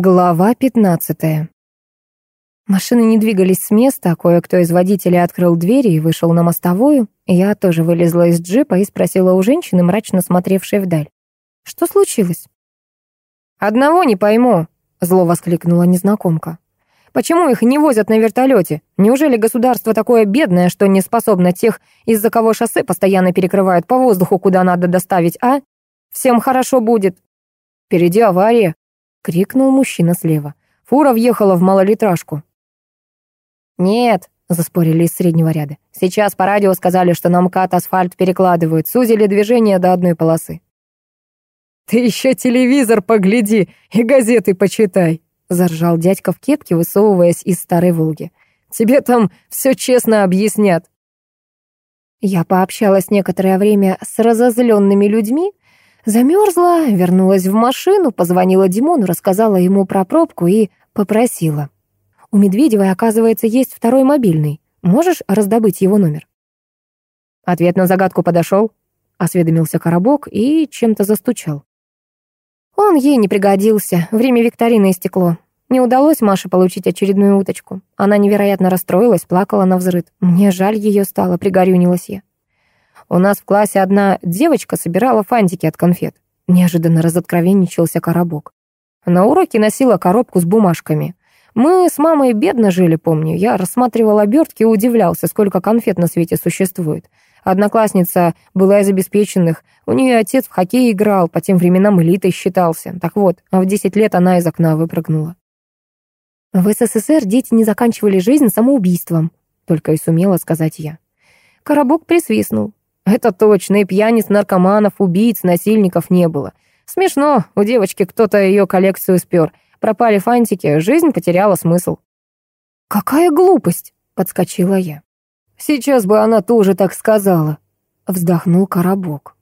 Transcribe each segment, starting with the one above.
Глава 15. Машины не двигались с места, кое-кто из водителей открыл двери и вышел на мостовую. Я тоже вылезла из джипа и спросила у женщины, мрачно смотревшей вдаль. «Что случилось?» «Одного не пойму», — зло воскликнула незнакомка. «Почему их не возят на вертолете? Неужели государство такое бедное, что не способно тех, из-за кого шоссе постоянно перекрывают по воздуху, куда надо доставить, а? Всем хорошо будет. Впереди авария, — крикнул мужчина слева. «Фура въехала в малолитражку». «Нет», — заспорили из среднего ряда. «Сейчас по радио сказали, что на МКАД асфальт перекладывают, сузили движение до одной полосы». «Ты еще телевизор погляди и газеты почитай», — заржал дядька в кепке, высовываясь из старой «Волги». «Тебе там все честно объяснят». Я пообщалась некоторое время с разозленными людьми, Замерзла, вернулась в машину, позвонила Димону, рассказала ему про пробку и попросила. «У Медведевой, оказывается, есть второй мобильный. Можешь раздобыть его номер?» Ответ на загадку подошел, осведомился Коробок и чем-то застучал. Он ей не пригодился, время викторины истекло. Не удалось Маше получить очередную уточку. Она невероятно расстроилась, плакала на взрыд. Мне жаль ее стало, пригорюнилась я. У нас в классе одна девочка собирала фантики от конфет. Неожиданно разоткровенничался коробок. На уроке носила коробку с бумажками. Мы с мамой бедно жили, помню. Я рассматривал обертки и удивлялся, сколько конфет на свете существует. Одноклассница была из обеспеченных. У нее отец в хоккей играл, по тем временам элитой считался. Так вот, в 10 лет она из окна выпрыгнула. В СССР дети не заканчивали жизнь самоубийством, только и сумела сказать я. Коробок присвистнул. Это точно, и пьяниц, наркоманов, убийц, насильников не было. Смешно, у девочки кто-то ее коллекцию спер. Пропали фантики, жизнь потеряла смысл. «Какая глупость!» — подскочила я. «Сейчас бы она тоже так сказала», — вздохнул Коробок.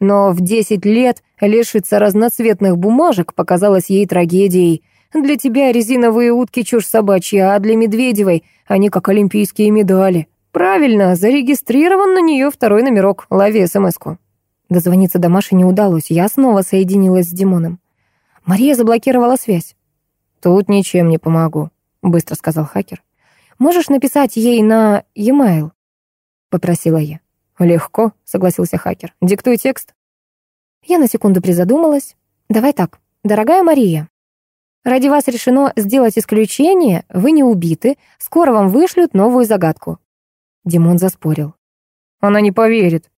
Но в десять лет лишиться разноцветных бумажек показалось ей трагедией. Для тебя резиновые утки чушь собачья, а для Медведевой они как олимпийские медали. Правильно, зарегистрирован на нее второй номерок. Лови смс-ку. Дозвониться до Маши не удалось. Я снова соединилась с Димоном. Мария заблокировала связь. «Тут ничем не помогу», — быстро сказал хакер. «Можешь написать ей на e-mail?» — попросила я. «Легко», — согласился хакер. «Диктуй текст». Я на секунду призадумалась. «Давай так, дорогая Мария, ради вас решено сделать исключение, вы не убиты, скоро вам вышлют новую загадку. Димон заспорил. «Она не поверит».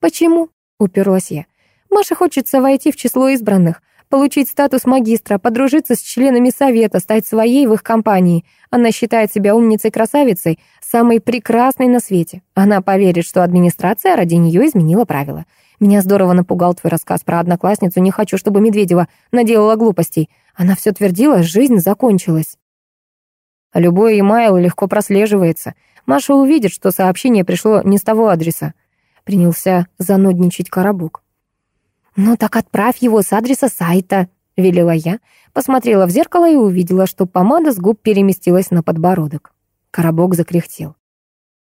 «Почему?» — уперлась я. «Маше хочется войти в число избранных, получить статус магистра, подружиться с членами совета, стать своей в их компании. Она считает себя умницей-красавицей, самой прекрасной на свете. Она поверит, что администрация ради нее изменила правила. Меня здорово напугал твой рассказ про одноклассницу. Не хочу, чтобы Медведева наделала глупостей. Она все твердила, жизнь закончилась. Любой имейл легко прослеживается. Маша увидит, что сообщение пришло не с того адреса. Принялся занудничать коробок. «Ну так отправь его с адреса сайта», — велела я. Посмотрела в зеркало и увидела, что помада с губ переместилась на подбородок. Коробок закряхтел.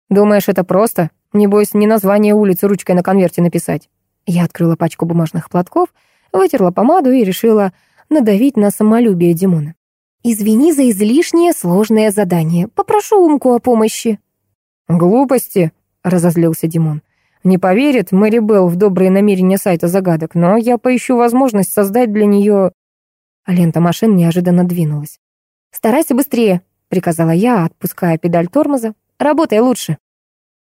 «Думаешь, это просто? Небось, не название улицы ручкой на конверте написать». Я открыла пачку бумажных платков, вытерла помаду и решила надавить на самолюбие Димона. «Извини за излишнее сложное задание. Попрошу Умку о помощи». «Глупости», — разозлился Димон. «Не поверит Мэри Белл в добрые намерения сайта загадок, но я поищу возможность создать для нее...» Лента машин неожиданно двинулась. «Старайся быстрее», — приказала я, отпуская педаль тормоза. «Работай лучше».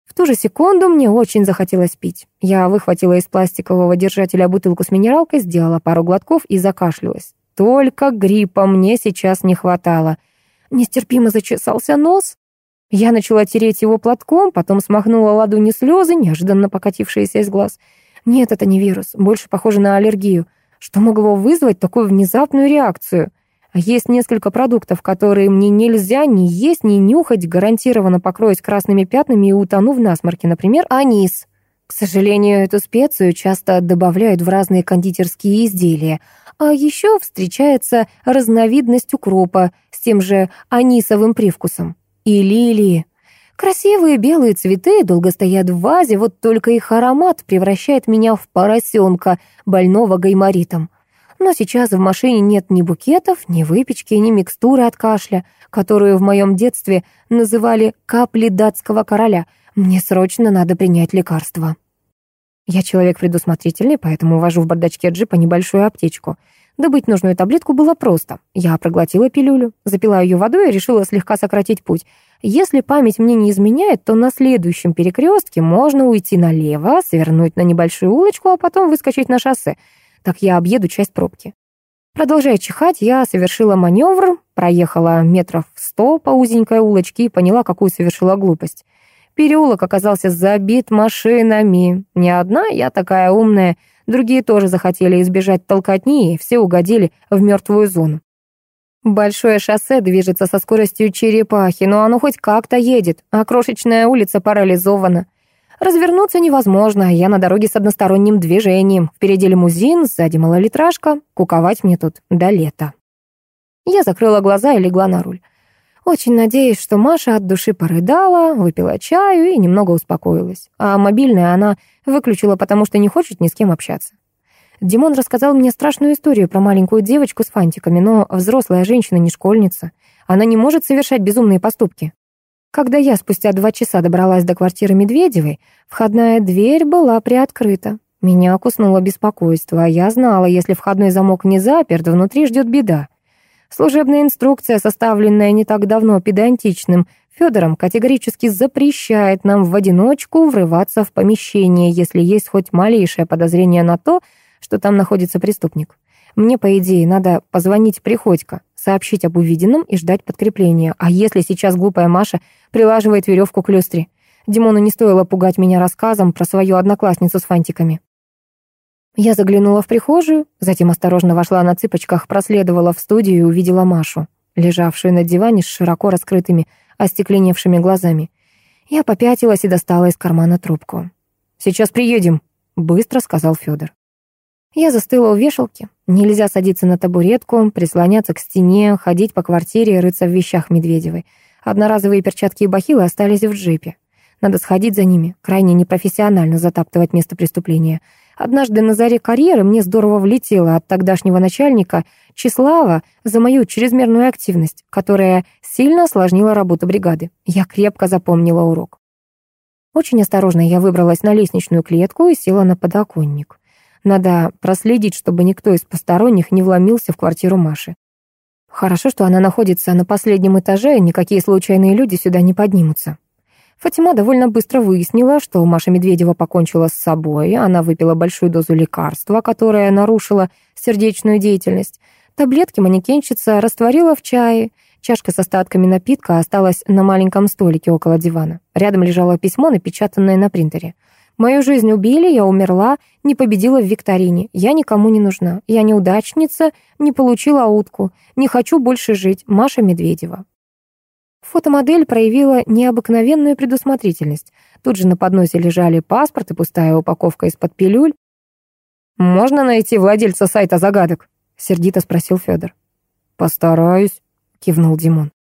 В ту же секунду мне очень захотелось пить. Я выхватила из пластикового держателя бутылку с минералкой, сделала пару глотков и закашлялась. Только гриппа мне сейчас не хватало. Нестерпимо зачесался нос, я начала тереть его платком, потом смахнула ладони слезы, неожиданно покатившиеся из глаз. Нет, это не вирус, больше похоже на аллергию. Что могло вызвать такую внезапную реакцию? А есть несколько продуктов, которые мне нельзя ни есть, ни нюхать, гарантированно покроюсь красными пятнами и утону в насморке. Например, анис. К сожалению, эту специю часто добавляют в разные кондитерские изделия. А еще встречается разновидность укропа с тем же анисовым привкусом и лилии. Красивые белые цветы долго стоят в вазе, вот только их аромат превращает меня в поросенка, больного гайморитом. Но сейчас в машине нет ни букетов, ни выпечки, ни микстуры от кашля, которую в моем детстве называли «капли датского короля». Мне срочно надо принять лекарство. Я человек предусмотрительный, поэтому вожу в бардачке джипа небольшую аптечку. Добыть нужную таблетку было просто. Я проглотила пилюлю, запила ее водой и решила слегка сократить путь. Если память мне не изменяет, то на следующем перекрестке можно уйти налево, свернуть на небольшую улочку, а потом выскочить на шоссе. Так я объеду часть пробки. Продолжая чихать, я совершила маневр, проехала метров сто по узенькой улочке и поняла, какую совершила глупость. Переулок оказался забит машинами. Не одна я такая умная, другие тоже захотели избежать толкотни, и все угодили в мертвую зону. Большое шоссе движется со скоростью черепахи, но оно хоть как-то едет, а крошечная улица парализована. Развернуться невозможно, я на дороге с односторонним движением. Впереди лимузин, сзади малолитражка. Куковать мне тут до лета. Я закрыла глаза и легла на руль. Очень надеюсь, что Маша от души порыдала, выпила чаю и немного успокоилась. А мобильное она выключила, потому что не хочет ни с кем общаться. Димон рассказал мне страшную историю про маленькую девочку с фантиками, но взрослая женщина не школьница. Она не может совершать безумные поступки. Когда я спустя два часа добралась до квартиры Медведевой, входная дверь была приоткрыта. Меня куснуло беспокойство, а я знала, если входной замок не заперт, внутри ждет беда. Служебная инструкция, составленная не так давно педантичным Федором, категорически запрещает нам в одиночку врываться в помещение, если есть хоть малейшее подозрение на то, что там находится преступник. Мне, по идее, надо позвонить Приходько, сообщить об увиденном и ждать подкрепления. А если сейчас глупая Маша прилаживает веревку к люстре? Димону не стоило пугать меня рассказом про свою одноклассницу с фантиками. Я заглянула в прихожую, затем осторожно вошла на цыпочках, проследовала в студию и увидела Машу, лежавшую на диване с широко раскрытыми, остекленевшими глазами. Я попятилась и достала из кармана трубку. «Сейчас приедем», — быстро сказал Федор. Я застыла у вешалки. Нельзя садиться на табуретку, прислоняться к стене, ходить по квартире и рыться в вещах Медведевой. Одноразовые перчатки и бахилы остались в джипе. Надо сходить за ними, крайне непрофессионально затаптывать место преступления. Однажды на заре карьеры мне здорово влетело от тогдашнего начальника Числава за мою чрезмерную активность, которая сильно осложнила работу бригады. Я крепко запомнила урок. Очень осторожно я выбралась на лестничную клетку и села на подоконник. Надо проследить, чтобы никто из посторонних не вломился в квартиру Маши. Хорошо, что она находится на последнем этаже, и никакие случайные люди сюда не поднимутся. Фатима довольно быстро выяснила, что Маша Медведева покончила с собой, она выпила большую дозу лекарства, которое нарушило сердечную деятельность. Таблетки манекенщица растворила в чае, чашка с остатками напитка осталась на маленьком столике около дивана. Рядом лежало письмо, напечатанное на принтере. Мою жизнь убили, я умерла, не победила в викторине. Я никому не нужна. Я неудачница, не получила утку. Не хочу больше жить. Маша Медведева. Фотомодель проявила необыкновенную предусмотрительность. Тут же на подносе лежали паспорт и пустая упаковка из-под пилюль. «Можно найти владельца сайта загадок?» — сердито спросил Федор. «Постараюсь», — кивнул Димон.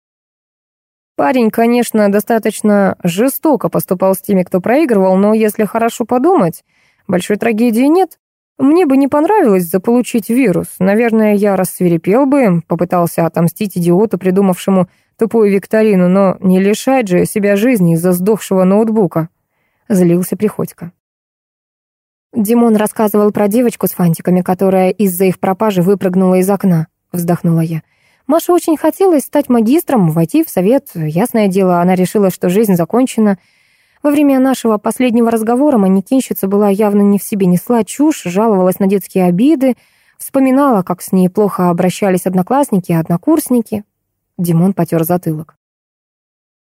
Парень, конечно, достаточно жестоко поступал с теми, кто проигрывал, но если хорошо подумать, большой трагедии нет. Мне бы не понравилось заполучить вирус. Наверное, я рассверепел бы, попытался отомстить идиоту, придумавшему тупую викторину, но не лишать же себя жизни из-за сдохшего ноутбука. Злился Приходько. Димон рассказывал про девочку с фантиками, которая из-за их пропажи выпрыгнула из окна. Вздохнула я. Маше очень хотелось стать магистром, войти в совет. Ясное дело, она решила, что жизнь закончена. Во время нашего последнего разговора манекенщица была явно не в себе, несла чушь, жаловалась на детские обиды, вспоминала, как с ней плохо обращались одноклассники и однокурсники. Димон потер затылок.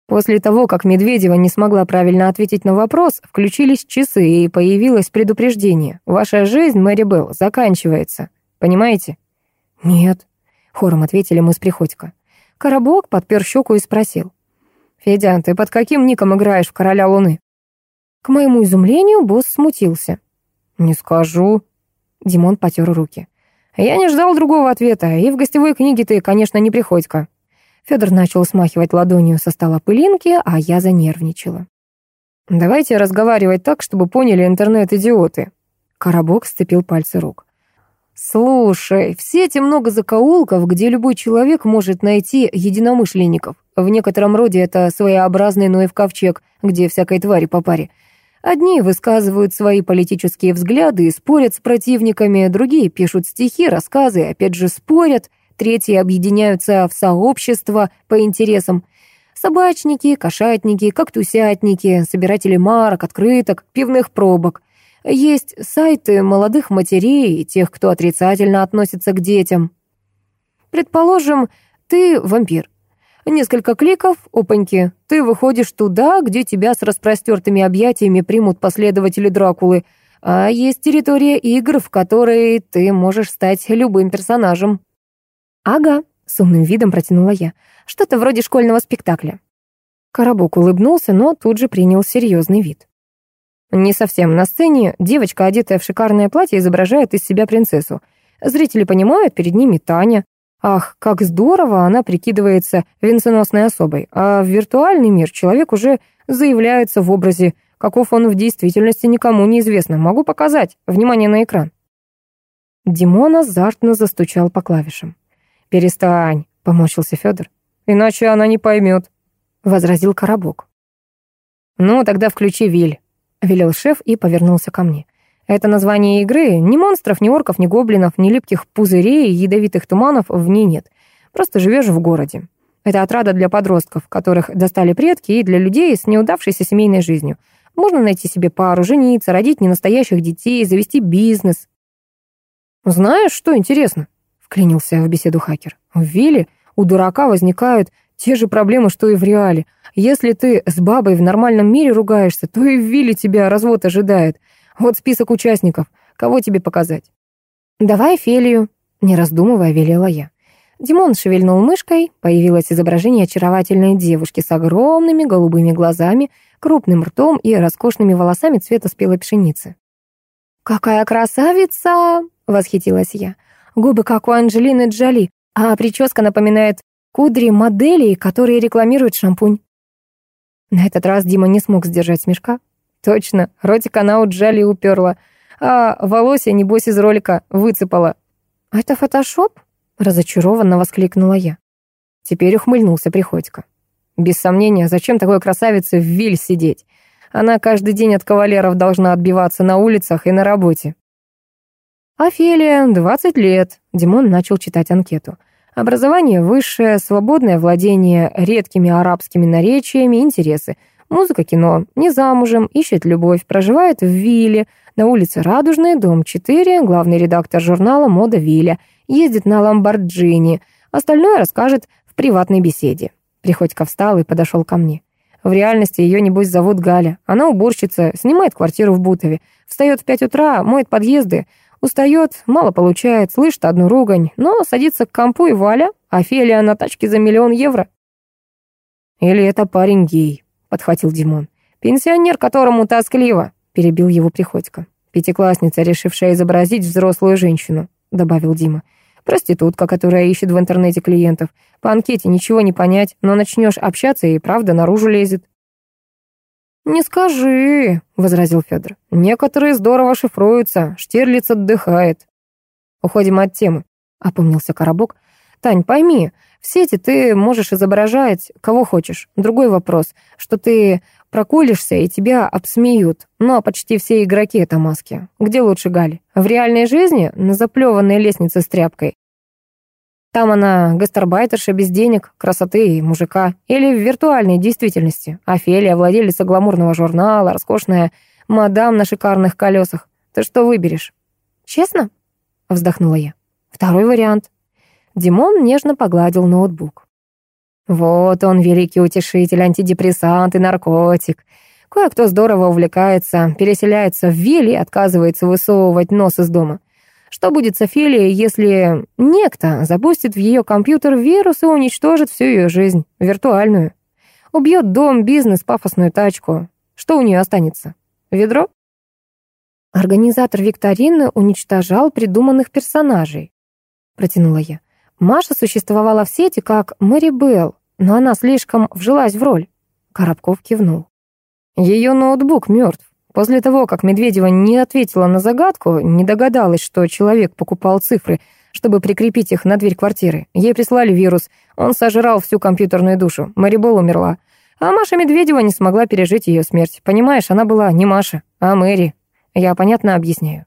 После того, как Медведева не смогла правильно ответить на вопрос, включились часы и появилось предупреждение. «Ваша жизнь, Мэри Белл, заканчивается. Понимаете?» «Нет», Хором ответили мы с Приходько. Коробок подпер щеку и спросил. «Федя, ты под каким ником играешь в Короля Луны?» К моему изумлению босс смутился. «Не скажу». Димон потер руки. «Я не ждал другого ответа, и в гостевой книге ты, конечно, не Приходько». Федор начал смахивать ладонью со стола пылинки, а я занервничала. «Давайте разговаривать так, чтобы поняли интернет-идиоты». Коробок сцепил пальцы рук. Слушай, в сети много закоулков, где любой человек может найти единомышленников. В некотором роде это своеобразный Ноев ковчег, где всякой твари по паре. Одни высказывают свои политические взгляды и спорят с противниками, другие пишут стихи, рассказы, опять же спорят, третьи объединяются в сообщества по интересам. Собачники, кошатники, кактусятники, собиратели марок, открыток, пивных пробок. Есть сайты молодых матерей и тех, кто отрицательно относится к детям. Предположим, ты вампир. Несколько кликов, опаньки, ты выходишь туда, где тебя с распростертыми объятиями примут последователи Дракулы, а есть территория игр, в которой ты можешь стать любым персонажем. «Ага», — с умным видом протянула я, «что-то вроде школьного спектакля». Коробок улыбнулся, но тут же принял серьезный вид. Не совсем. На сцене девочка, одетая в шикарное платье, изображает из себя принцессу. Зрители понимают, перед ними Таня. Ах, как здорово она прикидывается венценосной особой. А в виртуальный мир человек уже заявляется в образе, каков он в действительности никому не известно. Могу показать. Внимание на экран. Димон азартно застучал по клавишам. «Перестань», — поморщился Федор. «Иначе она не поймет», — возразил Коробок. «Ну, тогда включи Виль», — велел шеф и повернулся ко мне. Это название игры. Ни монстров, ни орков, ни гоблинов, ни липких пузырей и ядовитых туманов в ней нет. Просто живешь в городе. Это отрада для подростков, которых достали предки, и для людей с неудавшейся семейной жизнью. Можно найти себе пару, жениться, родить ненастоящих детей, завести бизнес. «Знаешь, что интересно?» — вклинился в беседу хакер. «В Вилле у дурака возникают те же проблемы, что и в реале. Если ты с бабой в нормальном мире ругаешься, то и в Вилле тебя развод ожидает. Вот список участников. Кого тебе показать?» «Давай Фелию», — не раздумывая, велела я. Димон шевельнул мышкой, появилось изображение очаровательной девушки с огромными голубыми глазами, крупным ртом и роскошными волосами цвета спелой пшеницы. «Какая красавица!» — восхитилась я. «Губы, как у Анджелины Джоли, а прическа напоминает кудри моделей, которые рекламируют шампунь». На этот раз Дима не смог сдержать смешка. Точно, ротик она у Джали уперла, а волосе, небось, из ролика выцепала. «А «Это фотошоп?» — разочарованно воскликнула я. Теперь ухмыльнулся Приходько. «Без сомнения, зачем такой красавице в виль сидеть? Она каждый день от кавалеров должна отбиваться на улицах и на работе». «Офелия, 20 лет», — Димон начал читать анкету. «Образование высшее, свободное владение редкими арабскими наречиями, интересы — Музыка, кино, не замужем, ищет любовь, проживает в Вилле, на улице Радужная, дом 4, главный редактор журнала «Мода Вилля», ездит на Ламборджини, остальное расскажет в приватной беседе. Приходько встал и подошел ко мне. В реальности ее, небось, зовут Галя. Она уборщица, снимает квартиру в Бутове. Встает в пять утра, моет подъезды. Устает, мало получает, слышит одну ругань, но садится к компу и вуаля, Офелия на тачке за миллион евро. Или это парень гей, подхватил Димон. «Пенсионер, которому тоскливо», — перебил его Приходько. «Пятиклассница, решившая изобразить взрослую женщину», — добавил Дима. «Проститутка, которая ищет в интернете клиентов. По анкете ничего не понять, но начнешь общаться, и правда наружу лезет». «Не скажи», — возразил Федор. «Некоторые здорово шифруются, Штирлиц отдыхает». «Уходим от темы», — опомнился Коробок. «Тань, пойми, в сети ты можешь изображать кого хочешь. Другой вопрос, что ты проколешься и тебя обсмеют. Ну а почти все игроки — это маски. Где лучше Гали? В реальной жизни? На заплеванной лестнице с тряпкой? Там она гастарбайтерша без денег, красоты и мужика. Или в виртуальной действительности. Офелия, владелица гламурного журнала, роскошная мадам на шикарных колесах. Ты что выберешь? Честно? Вздохнула я. Второй вариант. Димон нежно погладил ноутбук. Вот он, великий утешитель, антидепрессант и наркотик. Кое-кто здорово увлекается, переселяется в Вилли и отказывается высовывать нос из дома. Что будет с Офелией, если некто запустит в ее компьютер вирус и уничтожит всю ее жизнь, виртуальную? Убьет дом, бизнес, пафосную тачку. Что у нее останется? Ведро? Организатор викторины уничтожал придуманных персонажей, протянула я. Маша существовала в сети как Мэри Белл, но она слишком вжилась в роль. Коробков кивнул. Ее ноутбук мертв. После того, как Медведева не ответила на загадку, не догадалась, что человек покупал цифры, чтобы прикрепить их на дверь квартиры. Ей прислали вирус, он сожрал всю компьютерную душу. Мэри Болл умерла. А Маша Медведева не смогла пережить ее смерть. Понимаешь, она была не Маша, а Мэри. Я понятно объясняю.